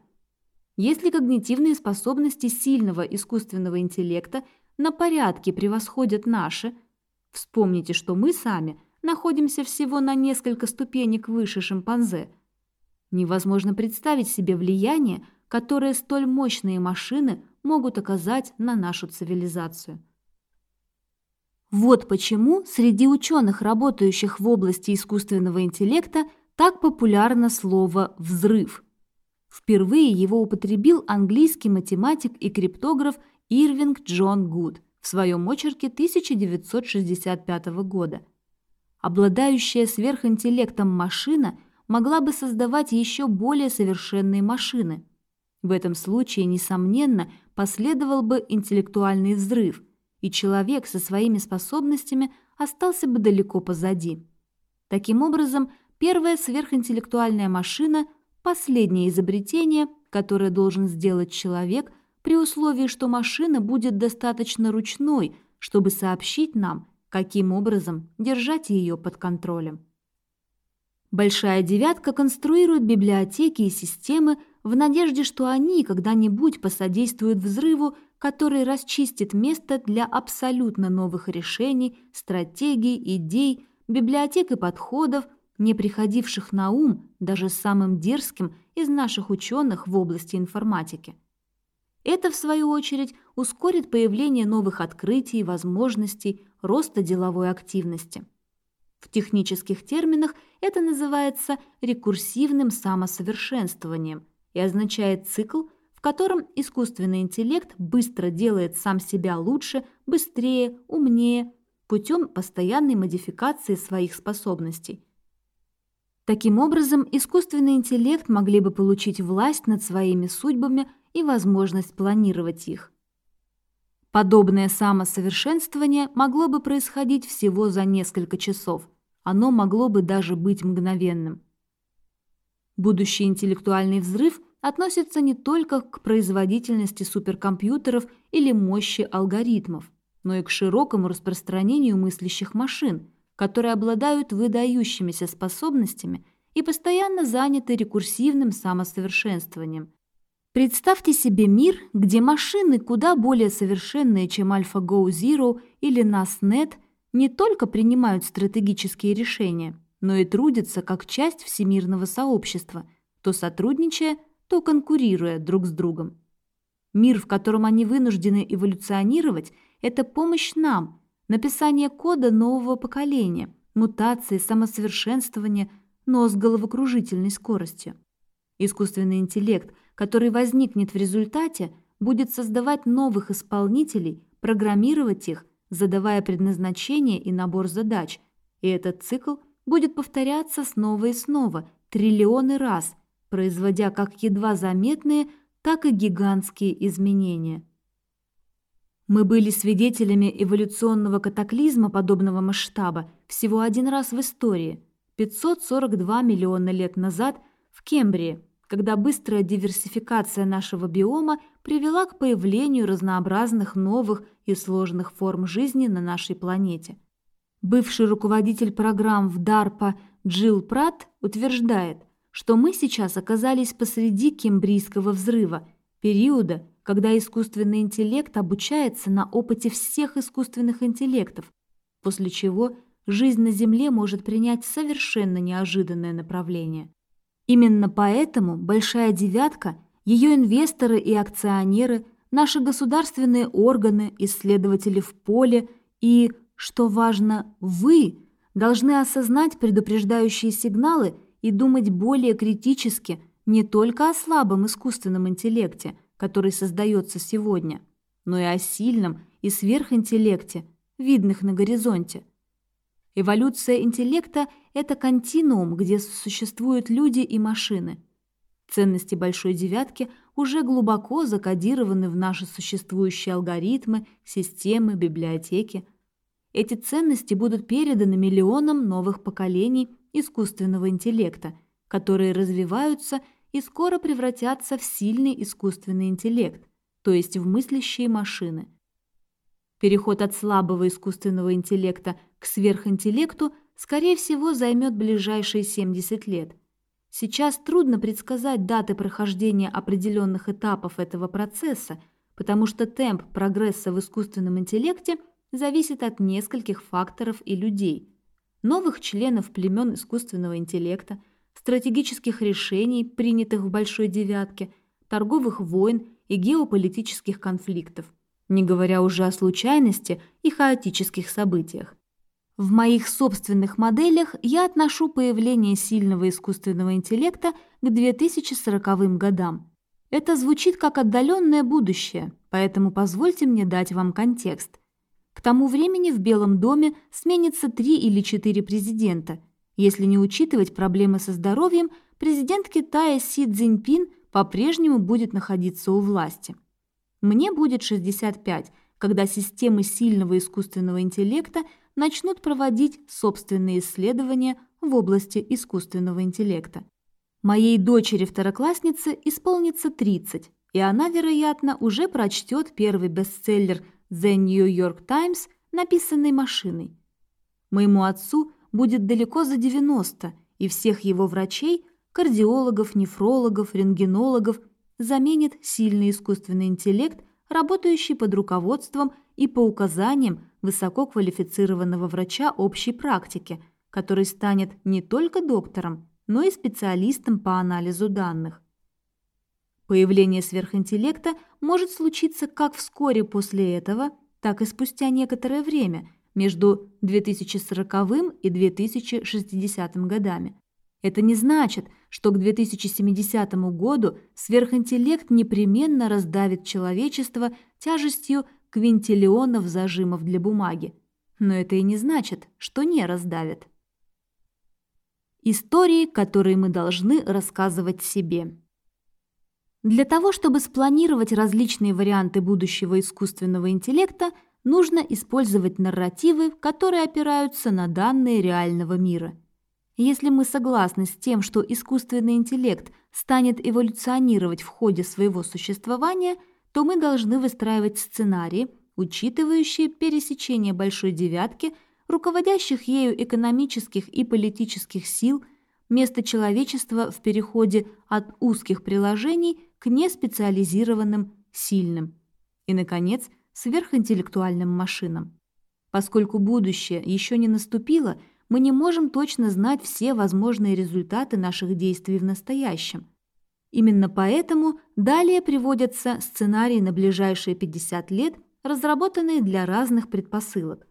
Если когнитивные способности сильного искусственного интеллекта на порядке превосходят наши, вспомните, что мы сами находимся всего на несколько ступенек выше шимпанзе. Невозможно представить себе влияние, которое столь мощные машины могут оказать на нашу цивилизацию. Вот почему среди ученых, работающих в области искусственного интеллекта, так популярно слово «взрыв». Впервые его употребил английский математик и криптограф Ирвинг Джон Гуд в своем очерке 1965 года. Обладающая сверхинтеллектом машина могла бы создавать еще более совершенные машины. В этом случае, несомненно, последовал бы интеллектуальный взрыв, и человек со своими способностями остался бы далеко позади. Таким образом, первая сверхинтеллектуальная машина – последнее изобретение, которое должен сделать человек при условии, что машина будет достаточно ручной, чтобы сообщить нам, каким образом держать ее под контролем. Большая девятка конструирует библиотеки и системы в надежде, что они когда-нибудь посодействуют взрыву который расчистит место для абсолютно новых решений, стратегий, идей, библиотек и подходов, не приходивших на ум даже самым дерзким из наших ученых в области информатики. Это, в свою очередь, ускорит появление новых открытий, возможностей, роста деловой активности. В технических терминах это называется рекурсивным самосовершенствованием и означает цикл – в котором искусственный интеллект быстро делает сам себя лучше, быстрее, умнее, путем постоянной модификации своих способностей. Таким образом, искусственный интеллект могли бы получить власть над своими судьбами и возможность планировать их. Подобное самосовершенствование могло бы происходить всего за несколько часов. Оно могло бы даже быть мгновенным. Будущий интеллектуальный взрыв относится не только к производительности суперкомпьютеров или мощи алгоритмов, но и к широкому распространению мыслящих машин, которые обладают выдающимися способностями и постоянно заняты рекурсивным самосовершенствованием. Представьте себе мир, где машины куда более совершенные, чем AlphaGo Zero или NASNet, не только принимают стратегические решения, но и трудятся как часть всемирного сообщества, то сотрудничая, то конкурируя друг с другом. Мир, в котором они вынуждены эволюционировать, это помощь нам, написание кода нового поколения, мутации, самосовершенствование, но с головокружительной скоростью. Искусственный интеллект, который возникнет в результате, будет создавать новых исполнителей, программировать их, задавая предназначение и набор задач, и этот цикл будет повторяться снова и снова, триллионы раз – производя как едва заметные, так и гигантские изменения. Мы были свидетелями эволюционного катаклизма подобного масштаба всего один раз в истории – 542 миллиона лет назад в Кембрии, когда быстрая диверсификация нашего биома привела к появлению разнообразных новых и сложных форм жизни на нашей планете. Бывший руководитель программ в DARPA Джилл Пратт утверждает, что мы сейчас оказались посреди кембрийского взрыва, периода, когда искусственный интеллект обучается на опыте всех искусственных интеллектов, после чего жизнь на Земле может принять совершенно неожиданное направление. Именно поэтому «Большая девятка», ее инвесторы и акционеры, наши государственные органы, исследователи в поле и, что важно, вы должны осознать предупреждающие сигналы – и думать более критически не только о слабом искусственном интеллекте, который создается сегодня, но и о сильном и сверхинтеллекте, видных на горизонте. Эволюция интеллекта – это континуум, где существуют люди и машины. Ценности Большой Девятки уже глубоко закодированы в наши существующие алгоритмы, системы, библиотеки. эти ценности будут переданы миллионам новых поколений искусственного интеллекта, которые развиваются и скоро превратятся в сильный искусственный интеллект, то есть в мыслящие машины. Переход от слабого искусственного интеллекта к сверхинтеллекту, скорее всего, займет ближайшие 70 лет. Сейчас трудно предсказать даты прохождения определенных этапов этого процесса, потому что темп прогресса в искусственном интеллекте – зависит от нескольких факторов и людей. Новых членов племен искусственного интеллекта, стратегических решений, принятых в Большой Девятке, торговых войн и геополитических конфликтов, не говоря уже о случайности и хаотических событиях. В моих собственных моделях я отношу появление сильного искусственного интеллекта к 2040 годам. Это звучит как отдаленное будущее, поэтому позвольте мне дать вам контекст – к тому времени в Белом доме сменится три или четыре президента. Если не учитывать проблемы со здоровьем, президент Китая Си Цзиньпин по-прежнему будет находиться у власти. Мне будет 65, когда системы сильного искусственного интеллекта начнут проводить собственные исследования в области искусственного интеллекта. Моей дочери-второкласснице исполнится 30, и она, вероятно, уже прочтет первый бестселлер – The New York Times, написанный машиной. Моему отцу будет далеко за 90, и всех его врачей, кардиологов, нефрологов, рентгенологов заменит сильный искусственный интеллект, работающий под руководством и по указаниям высококвалифицированного врача общей практики, который станет не только доктором, но и специалистом по анализу данных. Появление сверхинтеллекта может случиться как вскоре после этого, так и спустя некоторое время, между 2040 и 2060 годами. Это не значит, что к 2070 году сверхинтеллект непременно раздавит человечество тяжестью квинтиллионов зажимов для бумаги. Но это и не значит, что не раздавит. Истории, которые мы должны рассказывать себе. Для того, чтобы спланировать различные варианты будущего искусственного интеллекта, нужно использовать нарративы, которые опираются на данные реального мира. Если мы согласны с тем, что искусственный интеллект станет эволюционировать в ходе своего существования, то мы должны выстраивать сценарии, учитывающие пересечение большой девятки, руководящих ею экономических и политических сил, место человечества в переходе от узких приложений к неспециализированным, сильным и, наконец, сверхинтеллектуальным машинам. Поскольку будущее еще не наступило, мы не можем точно знать все возможные результаты наших действий в настоящем. Именно поэтому далее приводятся сценарии на ближайшие 50 лет, разработанные для разных предпосылок.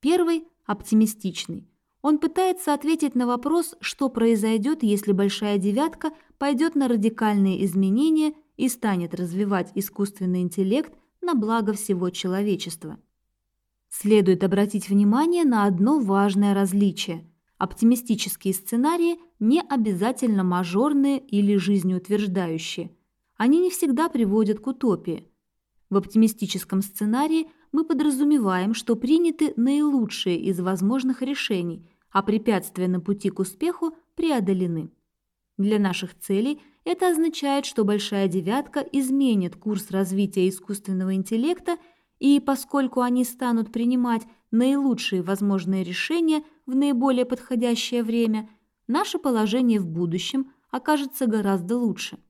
Первый – оптимистичный. Он пытается ответить на вопрос, что произойдет, если большая девятка пойдет на радикальные изменения и станет развивать искусственный интеллект на благо всего человечества. Следует обратить внимание на одно важное различие. Оптимистические сценарии не обязательно мажорные или жизнеутверждающие. Они не всегда приводят к утопии. В оптимистическом сценарии мы подразумеваем, что приняты наилучшие из возможных решений, а препятствия на пути к успеху преодолены. Для наших целей это означает, что большая девятка изменит курс развития искусственного интеллекта, и поскольку они станут принимать наилучшие возможные решения в наиболее подходящее время, наше положение в будущем окажется гораздо лучше.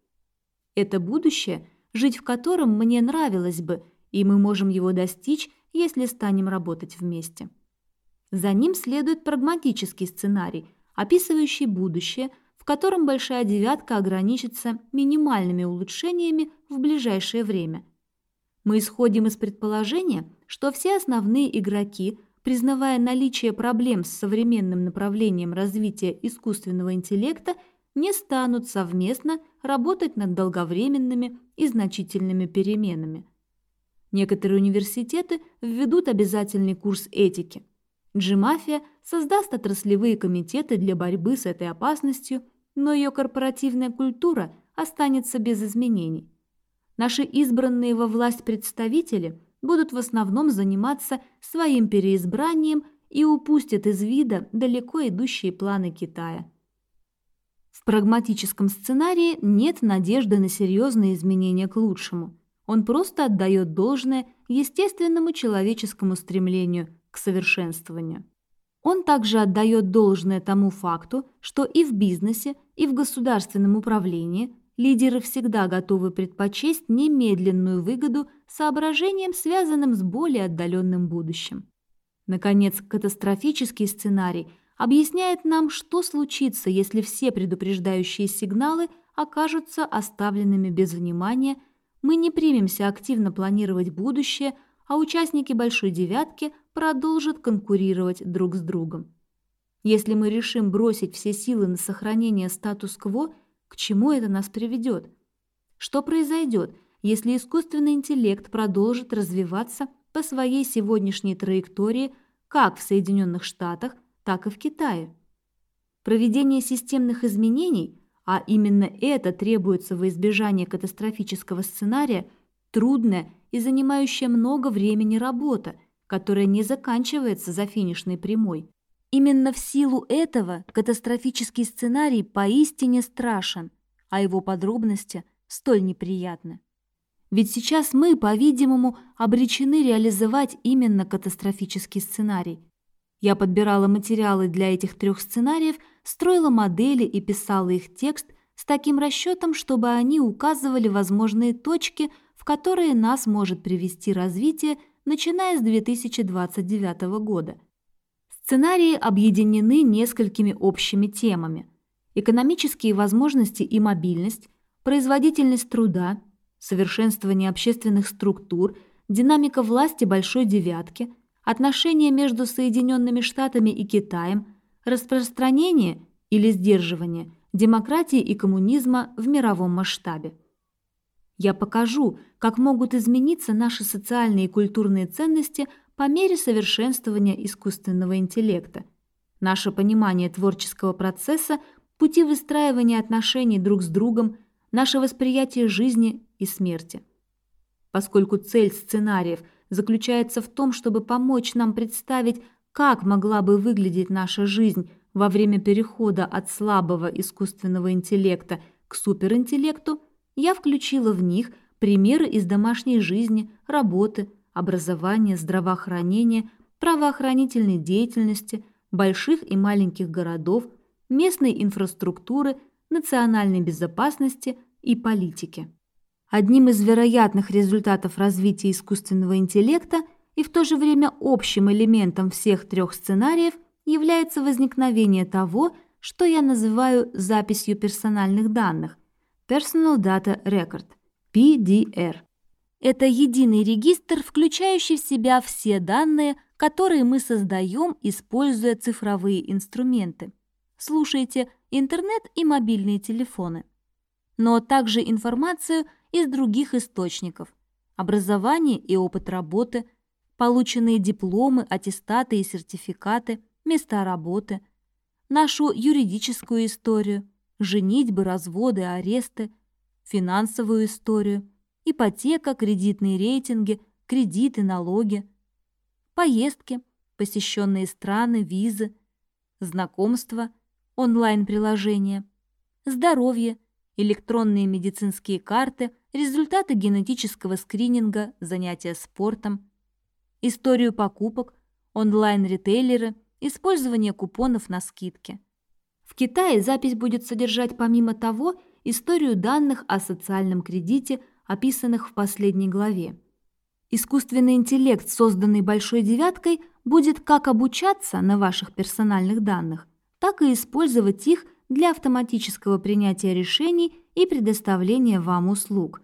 Это будущее, жить в котором мне нравилось бы, и мы можем его достичь, если станем работать вместе. За ним следует прагматический сценарий, описывающий будущее, в котором большая девятка ограничится минимальными улучшениями в ближайшее время. Мы исходим из предположения, что все основные игроки, признавая наличие проблем с современным направлением развития искусственного интеллекта, не станут совместно работать над долговременными и значительными переменами. Некоторые университеты введут обязательный курс этики – G-мафия создаст отраслевые комитеты для борьбы с этой опасностью, но ее корпоративная культура останется без изменений. Наши избранные во власть представители будут в основном заниматься своим переизбранием и упустят из вида далеко идущие планы Китая. В прагматическом сценарии нет надежды на серьезные изменения к лучшему. Он просто отдает должное естественному человеческому стремлению к совершенствованию. Он также отдает должное тому факту, что и в бизнесе, и в государственном управлении лидеры всегда готовы предпочесть немедленную выгоду соображениям, связанным с более отдаленным будущим. Наконец, катастрофический сценарий объясняет нам, что случится, если все предупреждающие сигналы окажутся оставленными без внимания, мы не примемся активно планировать будущее, а участники «Большой девятки» продолжат конкурировать друг с другом. Если мы решим бросить все силы на сохранение статус-кво, к чему это нас приведет? Что произойдет, если искусственный интеллект продолжит развиваться по своей сегодняшней траектории как в Соединенных Штатах, так и в Китае? Проведение системных изменений, а именно это требуется во избежание катастрофического сценария, трудная и занимающая много времени работа, которая не заканчивается за финишной прямой. Именно в силу этого катастрофический сценарий поистине страшен, а его подробности столь неприятны. Ведь сейчас мы, по-видимому, обречены реализовать именно катастрофический сценарий. Я подбирала материалы для этих трех сценариев, строила модели и писала их текст с таким расчетом, чтобы они указывали возможные точки, в которые нас может привести развитие, начиная с 2029 года. Сценарии объединены несколькими общими темами. Экономические возможности и мобильность, производительность труда, совершенствование общественных структур, динамика власти Большой Девятки, отношения между Соединенными Штатами и Китаем, распространение или сдерживание демократии и коммунизма в мировом масштабе. Я покажу, как могут измениться наши социальные и культурные ценности – по мере совершенствования искусственного интеллекта. Наше понимание творческого процесса, пути выстраивания отношений друг с другом, наше восприятие жизни и смерти. Поскольку цель сценариев заключается в том, чтобы помочь нам представить, как могла бы выглядеть наша жизнь во время перехода от слабого искусственного интеллекта к суперинтеллекту, я включила в них примеры из домашней жизни, работы, образования, здравоохранения, правоохранительной деятельности, больших и маленьких городов, местной инфраструктуры, национальной безопасности и политики. Одним из вероятных результатов развития искусственного интеллекта и в то же время общим элементом всех трех сценариев является возникновение того, что я называю записью персональных данных – Personal Data Record – PDR. Это единый регистр, включающий в себя все данные, которые мы создаем, используя цифровые инструменты. Слушайте интернет и мобильные телефоны. Но также информацию из других источников. Образование и опыт работы, полученные дипломы, аттестаты и сертификаты, места работы, нашу юридическую историю, женитьбы, разводы, аресты, финансовую историю – ипотека, кредитные рейтинги, кредиты, налоги, поездки, посещенные страны, визы, знакомства, онлайн-приложения, здоровье, электронные медицинские карты, результаты генетического скрининга, занятия спортом, историю покупок, онлайн-ритейлеры, использование купонов на скидки. В Китае запись будет содержать помимо того историю данных о социальном кредите – описанных в последней главе. Искусственный интеллект, созданный Большой Девяткой, будет как обучаться на ваших персональных данных, так и использовать их для автоматического принятия решений и предоставления вам услуг.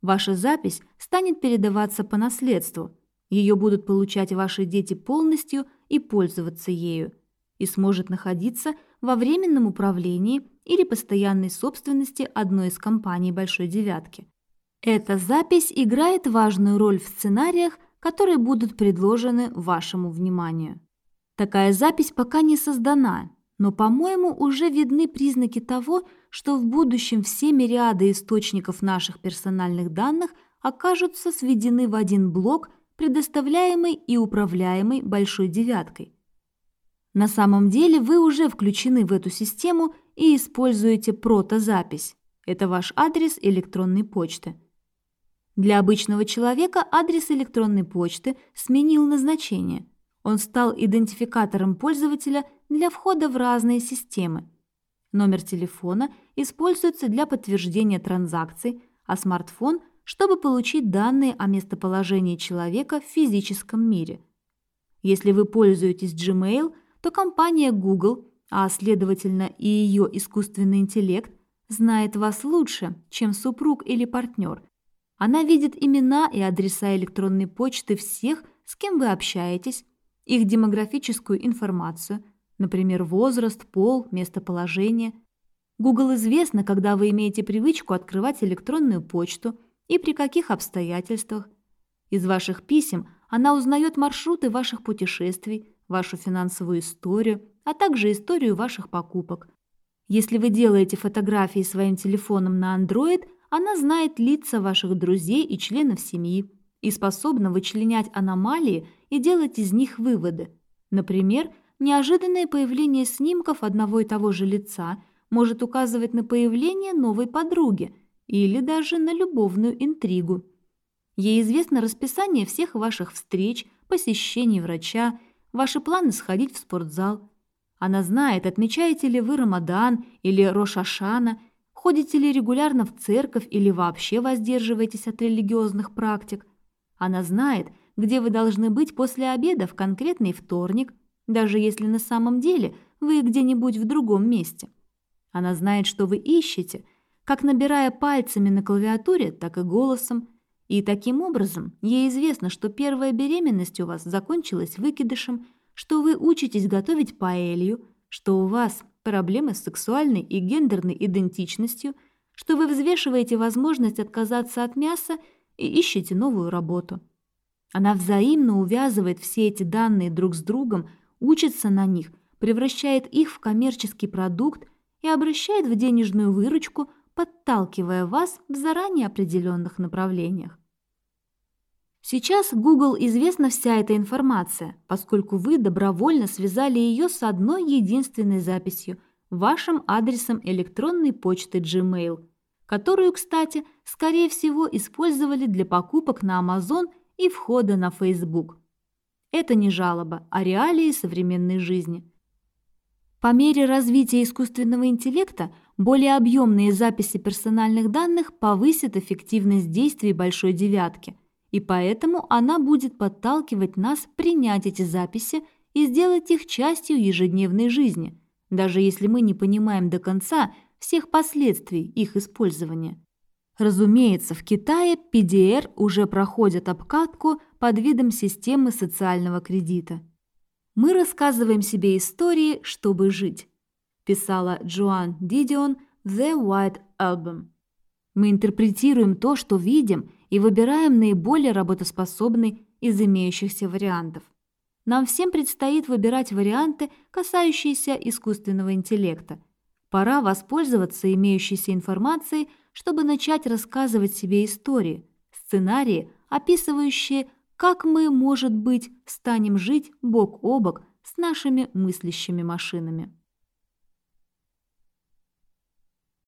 Ваша запись станет передаваться по наследству. Ее будут получать ваши дети полностью и пользоваться ею, и сможет находиться во временном управлении или постоянной собственности одной из компаний Большой Девятки. Эта запись играет важную роль в сценариях, которые будут предложены вашему вниманию. Такая запись пока не создана, но, по-моему, уже видны признаки того, что в будущем все мириады источников наших персональных данных окажутся сведены в один блок предоставляемый и управляемый большой девяткой. На самом деле вы уже включены в эту систему и используете протозапись. Это ваш адрес электронной почты. Для обычного человека адрес электронной почты сменил назначение. Он стал идентификатором пользователя для входа в разные системы. Номер телефона используется для подтверждения транзакций, а смартфон – чтобы получить данные о местоположении человека в физическом мире. Если вы пользуетесь Gmail, то компания Google, а следовательно и ее искусственный интеллект, знает вас лучше, чем супруг или партнер. Она видит имена и адреса электронной почты всех, с кем вы общаетесь, их демографическую информацию, например, возраст, пол, местоположение. Google известно, когда вы имеете привычку открывать электронную почту и при каких обстоятельствах. Из ваших писем она узнает маршруты ваших путешествий, вашу финансовую историю, а также историю ваших покупок. Если вы делаете фотографии своим телефоном на Android, она знает лица ваших друзей и членов семьи и способна вычленять аномалии и делать из них выводы. Например, неожиданное появление снимков одного и того же лица может указывать на появление новой подруги или даже на любовную интригу. Ей известно расписание всех ваших встреч, посещений врача, ваши планы сходить в спортзал. Она знает, отмечаете ли вы Рамадан или Рошашана, ходите ли регулярно в церковь или вообще воздерживаетесь от религиозных практик. Она знает, где вы должны быть после обеда в конкретный вторник, даже если на самом деле вы где-нибудь в другом месте. Она знает, что вы ищете, как набирая пальцами на клавиатуре, так и голосом, и таким образом ей известно, что первая беременность у вас закончилась выкидышем, что вы учитесь готовить паэлью, что у вас проблемы с сексуальной и гендерной идентичностью, что вы взвешиваете возможность отказаться от мяса и ищете новую работу. Она взаимно увязывает все эти данные друг с другом, учится на них, превращает их в коммерческий продукт и обращает в денежную выручку, подталкивая вас в заранее определенных направлениях. Сейчас Google известна вся эта информация, поскольку вы добровольно связали ее с одной единственной записью – вашим адресом электронной почты Gmail, которую, кстати, скорее всего использовали для покупок на Amazon и входа на Facebook. Это не жалоба, а реалии современной жизни. По мере развития искусственного интеллекта более объемные записи персональных данных повысят эффективность действий большой девятки – и поэтому она будет подталкивать нас принять эти записи и сделать их частью ежедневной жизни, даже если мы не понимаем до конца всех последствий их использования. Разумеется, в Китае PDR уже проходит обкатку под видом системы социального кредита. «Мы рассказываем себе истории, чтобы жить», писала Джоан Дидион в The White Album. Мы интерпретируем то, что видим, и выбираем наиболее работоспособный из имеющихся вариантов. Нам всем предстоит выбирать варианты, касающиеся искусственного интеллекта. Пора воспользоваться имеющейся информацией, чтобы начать рассказывать себе истории, сценарии, описывающие, как мы, может быть, станем жить бок о бок с нашими мыслящими машинами.